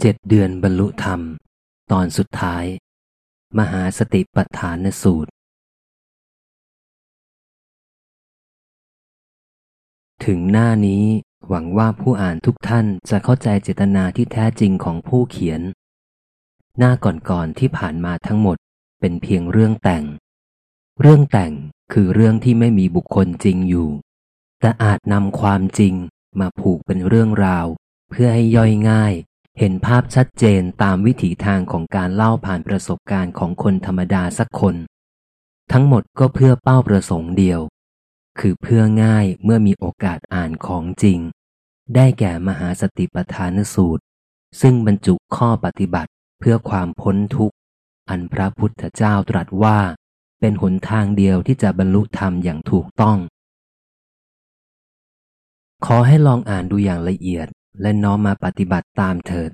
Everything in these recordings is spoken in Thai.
เจ็ดเดือนบรรลุธรรม ตอนสุดท้าย มหาสติปัฏฐานสูตร ถึงหน้านี้หวังว่าผู้อ่านทุกท่านจะเข้าใจเจตนาที่แท้จริงของผู้เขียน หน้าก่อนๆที่ผ่านมาทั้งหมดเป็นเพียงเรื่องแต่ง เรื่องแต่งคือเรื่องที่ไม่มีบุคคลจริงอยู่ แต่อาจนำความจริงมาผูกเป็นเรื่องราว เพื่อให้ย่อยง่าย เห็นภาพชัดเจนตามวิถีทางของการเล่าผ่านประสบการณ์ของคนธรรมดาสักคน ทั้งหมดก็เพื่อเป้าประสงค์เดียว คือเพื่อง่ายเมื่อมีโอกาสอ่านของจริง ได้แก่มหาสติปัฏฐานสูตร ซึ่งบรรจุข้อปฏิบัติเพื่อความพ้นทุกข์ อันพระพุทธเจ้าตรัสว่า เป็นหนทางเดียวที่จะบรรลุธรรมอย่างถูกต้อง ขอให้ลองอ่านดูอย่างละเอียด และน้อมมาปฏิบัติตามเถิด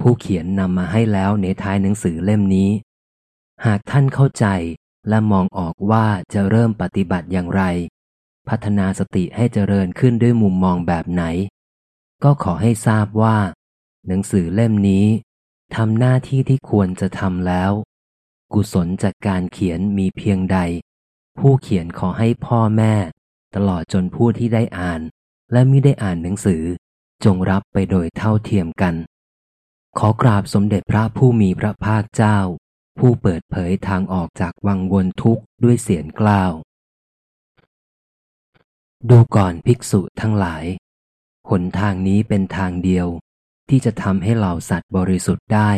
ผู้เขียนนำมาให้แล้วในท้ายหนังสือเล่มนี้ หากท่านเข้าใจและมองออกว่าจะเริ่มปฏิบัติอย่างไร พัฒนาสติให้เจริญขึ้นด้วยมุมมองแบบไหน ก็ขอให้ทราบว่า หนังสือเล่มนี้ทำหน้าที่ที่ควรจะทำแล้ว กุศลจากการเขียนมีเพียงใด ผู้เขียนขอให้พ่อแม่ ตลอดจนผู้ที่ได้อ่าน และไม่ได้อ่านหนังสือ จงรับไปโดยเท่าเทียมกัน ขอกราบสมเด็จพระผู้มีพระภาคเจ้า ผู้เปิดเผยทางออกจากวังวนทุกข์ด้วยเสียงกล้าว ดูก่อนภิกษุทั้งหลาย หนทางนี้เป็นทางเดียว ที่จะทำให้เหล่าสัตว์บริสุทธิ์ได้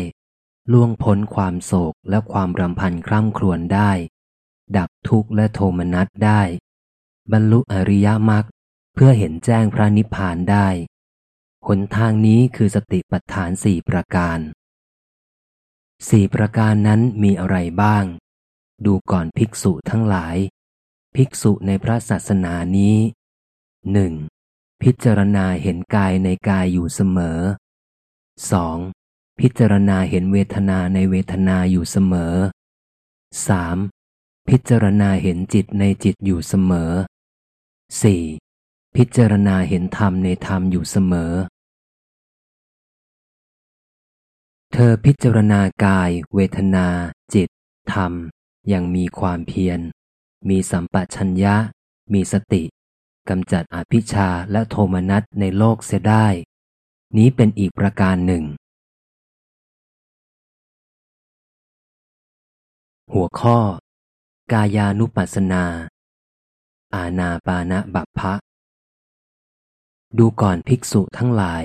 ล่วงพ้นความโศกและความรำพันคร่ำครวญได้ ดับทุกข์และโทมนัสได้ บรรลุอริยมรรคเพื่อเห็นแจ้งพระนิพพานได้ หนทางนี้คือสติปัฏฐานสี่ประการสี่ประการนั้นมีอะไรบ้าง ดูก่อนภิกษุทั้งหลาย ภิกษุในพระศาสนานี้หนึ่งพิจารณาเห็นกายในกายอยู่เสมอ 2. พิจารณาเห็นเวทนาในเวทนาอยู่เสมอ 3. พิจารณาเห็นจิตในจิตอยู่เสมอ 4. พิจารณาเห็นธรรมในธรรมอยู่เสมอ เธอพิจารณากาย เวทนา จิต ธรรม อย่างมีความเพียร มีสัมปชัญญะ มีสติกำจัดอภิชาและโทมนัสในโลกเสียได้ นี้เป็นอีกประการหนึ่ง หัวข้อ กายานุปัสสนา อาณาปานะบัพพะ ดูก่อนภิกษุทั้งหลาย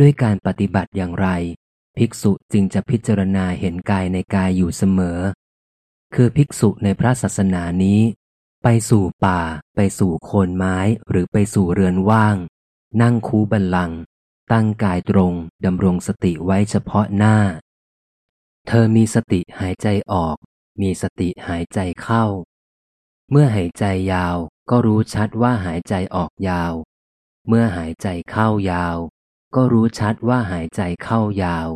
ด้วยการปฏิบัติอย่างไร ภิกษุจึงจะพิจารณาเห็นกายในกายอยู่เสมอ คือภิกษุในพระศาสนานี้ ไปสู่ป่า ไปสู่โคนไม้หรือไปสู่เรือนว่าง นั่งคูบันลัง ตั้งกายตรงดำรงสติไว้เฉพาะหน้า เธอมีสติหายใจออก มีสติหายใจเข้า เมื่อหายใจยาวก็รู้ชัดว่าหายใจออกยาว เมื่อหายใจเข้ายาว ก็รู้ชัดว่าหายใจเข้ายาว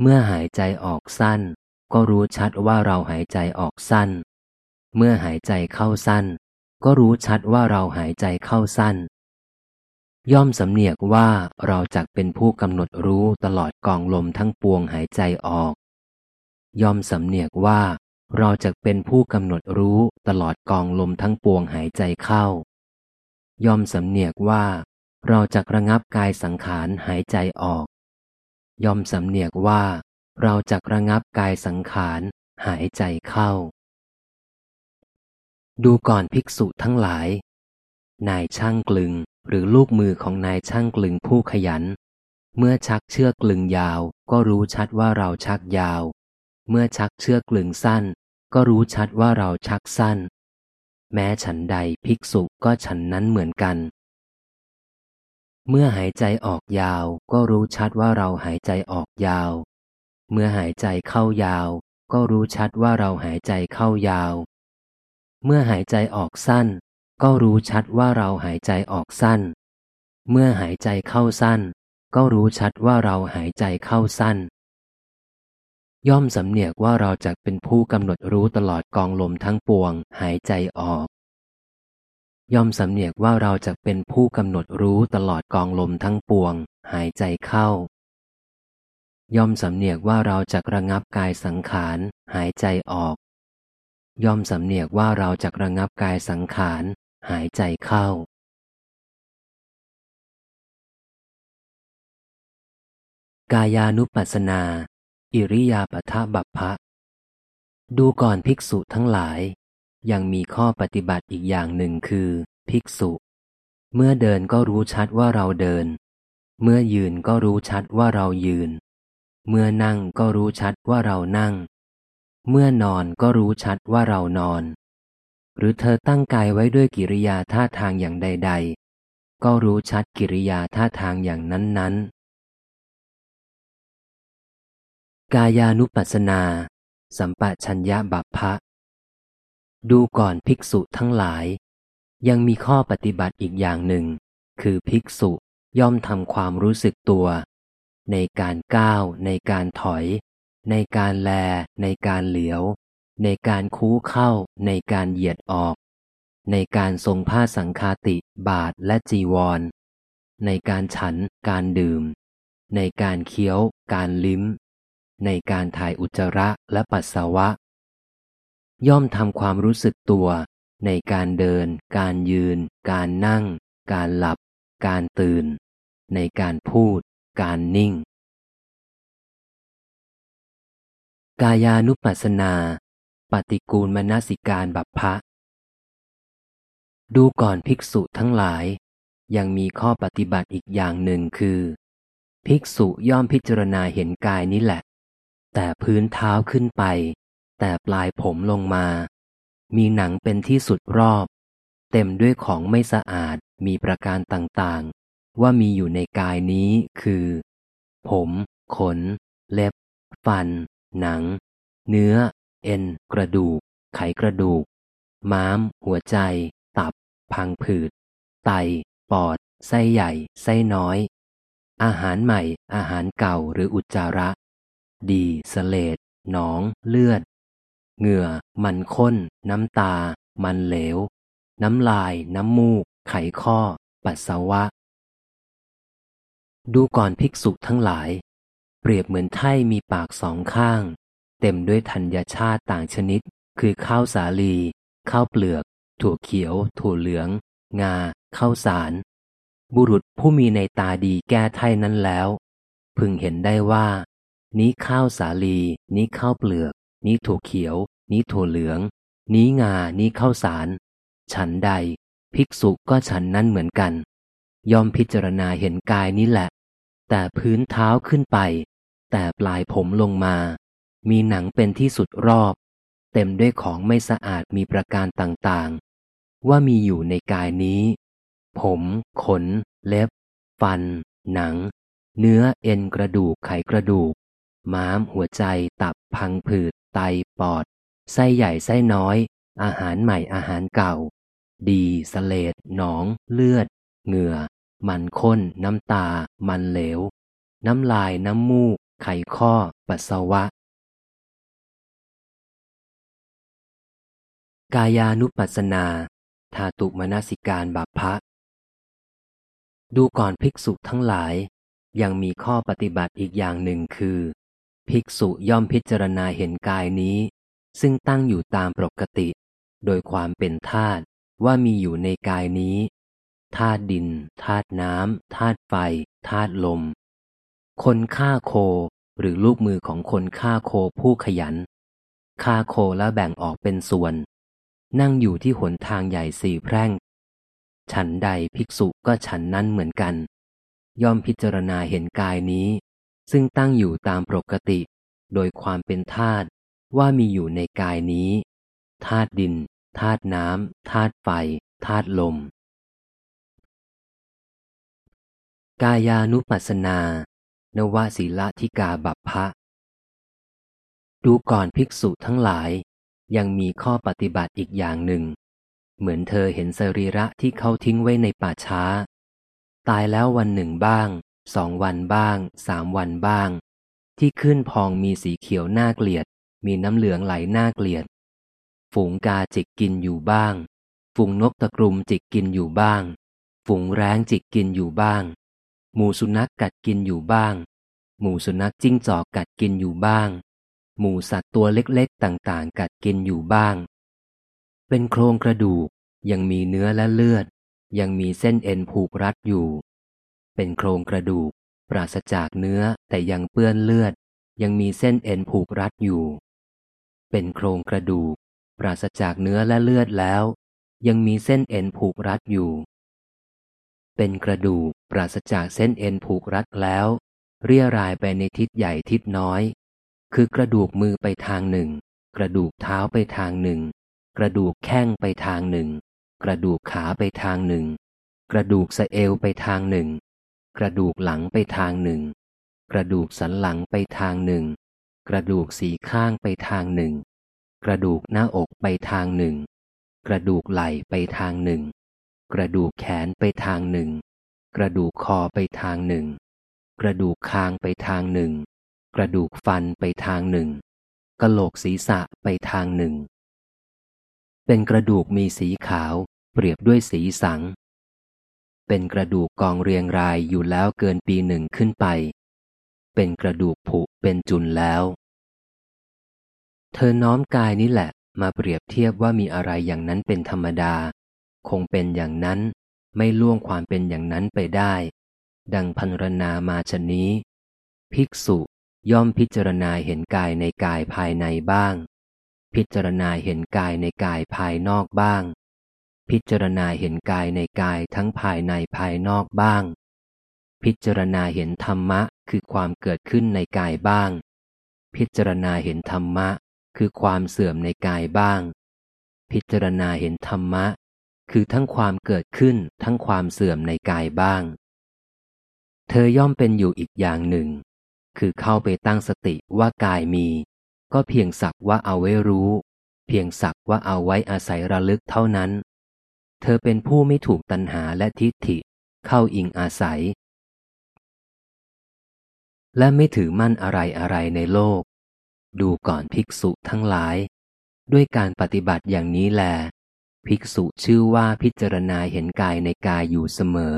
เมื่อหายใจออกสั้น ก็รู้ชัดว่าเราหายใจออกสั้น เมื่อหายใจเข้าสั้น ก็รู้ชัดว่าเราหายใจเข้าสั้น ย่อมสำเนียกว่าเราจักเป็นผู้กำหนดรู้ตลอดกองลมทั้งปวงหายใจออก ย่อมสำเนียกว่าเราจะเป็นผู้กำหนดรู้ตลอดกองลมทั้งปวงหายใจเข้า ย่อมสำเนียกว่า เราจะระงับกายสังขารหายใจออก ย่อมสำเนียกว่า เราจะระงับกายสังขารหายใจเข้า ดูก่อนภิกษุทั้งหลาย นายช่างกลึงหรือลูกมือของนายช่างกลึงผู้ขยัน เมื่อชักเชือกกลึงยาว ก็รู้ชัดว่าเราชักยาว เมื่อชักเชือกกลึงสั้น ก็รู้ชัดว่าเราชักสั้น แม้ฉันใดภิกษุก็ฉันนั้นเหมือนกัน เมื่อหายใจออกยาวก็รู้ชัดว่าเราหายใจออกยาว เมื่อหายใจเข้ายาว ก็รู้ชัดว่าเราหายใจเข้ายาว เมื่อหายใจออกสั้น ก็รู้ชัดว่าเราหายใจออกสั้น เมื่อหายใจเข้าสั้น ก็รู้ชัดว่าเราหายใจเข้าสั้น ย่อมสำเนียกว่าเราจะเป็นผู้กำหนดรู้ตลอดกองลมทั้งปวงหายใจออก ย่อมสำเนียกว่าเราจะเป็นผู้กำหนดรู้ตลอดกองลมทั้งปวง หายใจเข้า ย่อมสำเนียกว่าเราจะระงับกายสังขาร หายใจออก ย่อมสำเนียกว่าเราจะระงับกายสังขาร หายใจเข้ากายานุปัสสนา อิริยาปทะบัพพะ ดูก่อนภิกษุทั้งหลาย ยังมีข้อปฏิบัติอีกอย่างหนึ่งคือ ภิกษุ เมื่อเดินก็รู้ชัดว่าเราเดิน เมื่อยืนก็รู้ชัดว่าเรายืน เมื่อนั่งก็รู้ชัดว่าเรานั่ง เมื่อนอนก็รู้ชัดว่าเรานอน หรือเธอตั้งกายไว้ด้วยกิริยาท่าทางอย่างใด ๆ ก็รู้ชัดกิริยาท่าทางอย่างนั้น กายานุปัสสนา สัมปะชัญญะบัพพะ ดูก่อนภิกษุทั้งหลาย ยังมีข้อปฏิบัติอีกอย่างหนึ่ง คือภิกษุย่อมทำความรู้สึกตัว ในการก้าว ในการถอย ในการแล ในการเหลียว ในการคู้เข้า ในการเหยียดออก ในการทรงผ้าสังคาติบาทและจีวร ในการฉัน การดื่ม ในการเคี้ยว การลิ้ม ในการถ่ายอุจจาระและปัสสาวะ ย่อมทำความรู้สึกตัว ในการเดิน การยืน การนั่ง การหลับ การตื่น ในการพูด การนิ่ง กายานุปัสสนา ปฏิกูลมนสิการบัพพะ ดูก่อนภิกษุทั้งหลาย ยังมีข้อปฏิบัติอีกอย่างหนึ่งคือ ภิกษุย่อมพิจารณาเห็นกายนี้แหละ แต่พื้นเท้าขึ้นไป แต่ปลายผมลงมา มีหนังเป็นที่สุดรอบ เต็มด้วยของไม่สะอาดมีประการต่างๆ ว่ามีอยู่ในกายนี้คือ ผม ขน เล็บ ฟัน หนัง เนื้อ เอ็น กระดูก ไขกระดูก ม้าม หัวใจ ตับ พังผืด ไต ปอด ไส้ใหญ่ ไส้น้อย อาหารใหม่ อาหารเก่าหรืออุจจาระ ดีสเลดหนอง เลือด เหงื่อ มันข้น น้ำตา มันเหลว น้ำลาย น้ำมูก ไขข้อ ปัสสาวะ ดูก่อนภิกษุทั้งหลาย เปรียบเหมือนไถ่มีปากสองข้าง เต็มด้วยธัญชาติต่างชนิด คือข้าวสาลี ข้าวเปลือก ถั่วเขียว ถั่วเหลือง งา ข้าวสาร บุรุษผู้มีในตาดีแก้ไถ่นั้นแล้ว พึงเห็นได้ว่า นี้ข้าวสาลี นี้ข้าวเปลือก นี้ถั่วเขียว นี้ถั่วเหลือง นี้งา นี้ข้าวสาร ฉันใด ภิกษุก็ฉันนั้นเหมือนกัน ยอมพิจารณาเห็นกายนี้แหละ แต่พื้นเท้าขึ้นไป แต่ปลายผมลงมา มีหนังเป็นที่สุดรอบ เต็มด้วยของไม่สะอาดมีประการต่างๆ ว่ามีอยู่ในกายนี้ ผม ขน เล็บ ฟัน หนัง เนื้อเอ็นกระดูกไขกระดูก ม้าม หัวใจ ตับ พังผืด ไต ปอด ไส้ใหญ่ ไส้น้อย อาหารใหม่ อาหารเก่า ดีสเลดหนอง เลือด เหงื่อ มันข้น น้ำตา มันเหลว น้ำลาย น้ำมูก ไขข้อ ปัสสาวะ กายานุปัสสนาธาตุมนสิการบัพพะ ดูก่อนภิกษุทั้งหลายยังมีข้อปฏิบัติอีกอย่างหนึ่งคือ ภิกษุย่อมพิจารณาเห็นกายนี้ ซึ่งตั้งอยู่ตามปกติ โดยความเป็นธาตุว่ามีอยู่ในกายนี้ธาตุดินธาตุน้ำธาตุไฟธาตุลม คนฆ่าโค หรือลูกมือของคนฆ่าโคผู้ขยันฆ่าโคแล้วแบ่งออกเป็นส่วน นั่งอยู่ที่หนทางใหญ่สี่แพร่ง ฉันใดภิกษุก็ฉันนั้นเหมือนกัน ย่อมพิจารณาเห็นกายนี้ ซึ่งตั้งอยู่ตามปกติ โดยความเป็นธาตุว่ามีอยู่ในกายนี้ธาตุดินธาตุน้ำธาตุไฟธาตุลม กายานุปัสสนา นวศีละทิกาบัพพะ ดูก่อนภิกษุทั้งหลาย ยังมีข้อปฏิบัติอีกอย่างหนึ่ง เหมือนเธอเห็นสรีระที่เขาทิ้งไว้ในป่าช้า ตายแล้ววันหนึ่งบ้าง สองวันบ้าง สามวันบ้าง ที่ขึ้นพองมีสีเขียวน่าเกลียด มีน้ำเหลืองไหลน่าเกลียด ฝูงกาจิกกินอยู่บ้าง ฝูงนกตะกรุมจิกกินอยู่บ้าง ฝูงแร้งจิกกินอยู่บ้าง หมูสุนัขกกัดกินอยู่บ้าง หมูสุนัขจิ้งจอกกัดกินอยู่บ้าง หมูสัตว์ตัวเล็กๆต่างๆ กัดกินอยู่บ้าง เป็นโครงกระดูกยังมีเนื้อและเลือด ยังมีเส้นเอ็นผูกรัดอยู่ เป็นโครงกระดูก ปราศจากเนื้อแต่ยังเปื้อนเลือด ยังมีเส้นเอ็นผูกรัดอยู่ เป็นโครงกระดูก ปราศจากเนื้อและเลือดแล้ว ยังมีเส้นเอ็นผูกรัดอยู่ เป็นกระดูกปราศจากเส้นเอ็นผูกรัดแล้ว เรียรายไปในทิศใหญ่ทิศน้อย คือกระดูกมือไปทางหนึ่ง กระดูกเท้าไปทางหนึ่ง กระดูกแข้งไปทางหนึ่ง กระดูกขาไปทางหนึ่ง กระดูกสะเอวไปทางหนึ่ง กระดูกหลังไปทางหนึ่ง กระดูกสันหลังไปทางหนึ่ง กระดูกสีข้างไปทางหนึ่ง กระดูกหน้าอกไปทางหนึ่ง กระดูกไหล่ไปทางหนึ่ง กระดูกแขนไปทางหนึ่ง กระดูกคอไปทางหนึ่ง กระดูกคางไปทางหนึ่ง กระดูกฟันไปทางหนึ่งกะโหลกศีรษะไปทางหนึ่ง เป็นกระดูกมีสีขาว เปรียบด้วยสีสัง เป็นกระดูกกองเรียงรายอยู่แล้วเกินปีหนึ่งขึ้นไป เป็นกระดูกผุเป็นจุนแล้ว เธอน้อมกายนี้แหละ มาเปรียบเทียบว่ามีอะไรอย่างนั้นเป็นธรรมดา คงเป็นอย่างนั้น ไม่ล่วงความเป็นอย่างนั้นไปได้ ดังพันรนามาชนี้ ภิกษุย่อมพิจารณาเห็นกายในกายภายในบ้าง พิจารณาเห็นกายในกายภายนอกบ้าง พิจารณาเห็นกายในกายทั้งภายในภายนอกบ้าง พิจารณาเห็นธรรมะคือความเกิดขึ้นในกายบ้าง พิจารณาเห็นธรรมะ คือความเสื่อมในกายบ้าง พิจารณาเห็นธรรมะ คือทั้งความเกิดขึ้นทั้งความเสื่อมในกายบ้าง เธอย่อมเป็นอยู่อีกอย่างหนึ่ง คือเข้าไปตั้งสติว่ากายมี ก็เพียงสักว่าเอาไว้รู้ เพียงสักว่าเอาไว้อาศัยระลึกเท่านั้น ธอเป็นผู้ไม่ถูกตัณหาและทิฏฐิ เข้าอิงอาศัย และไม่ถือมั่นอะไรอะไรในโลก ดูก่อนภิกษุทั้งหลาย ด้วยการปฏิบัติอย่างนี้แล ภิกษุชื่อว่าพิจารณาเห็นกายในกายอยู่เสมอ